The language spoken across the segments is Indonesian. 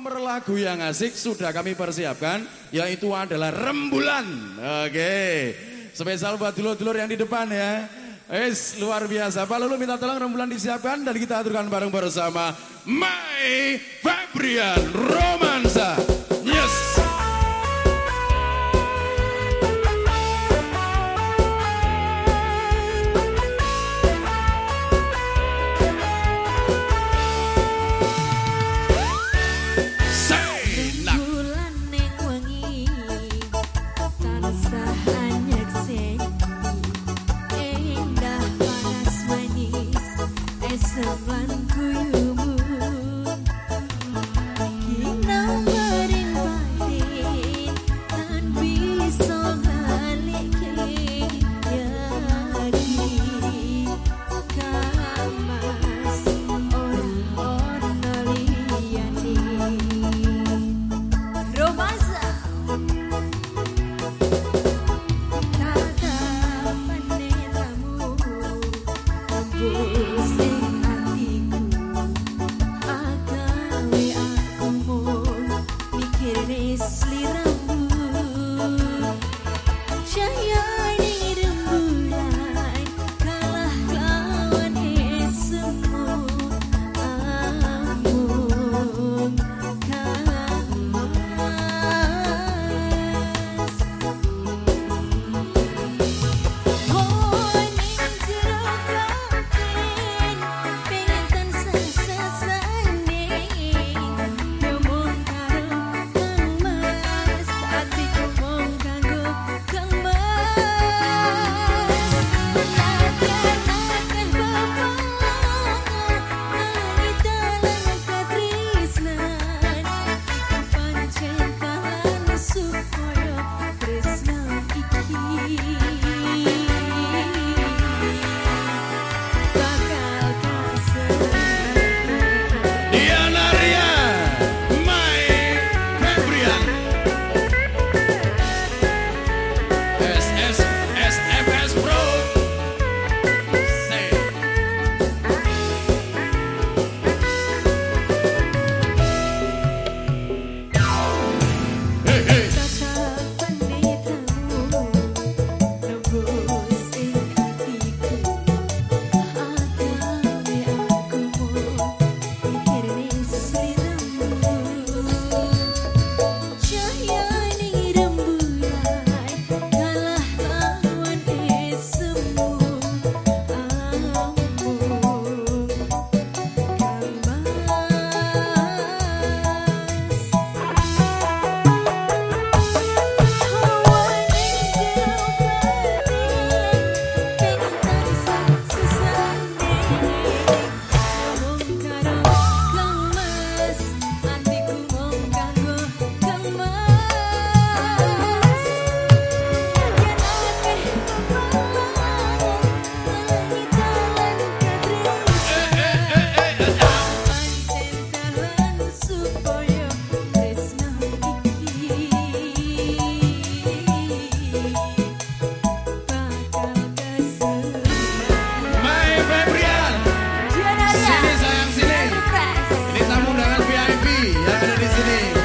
nomor lagu yang asik sudah kami persiapkan yaitu adalah Rembulan. Oke. Spesial buat dulur-dulur yang di depan ya. Es luar biasa. Pak Lulu minta tolong rembulan disiapkan dan kita aturkan bareng bersama Mai Fabrian Romansa. for you. Yes. visiting.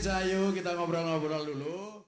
Cayu, kita ngobrol-ngobrol dulu.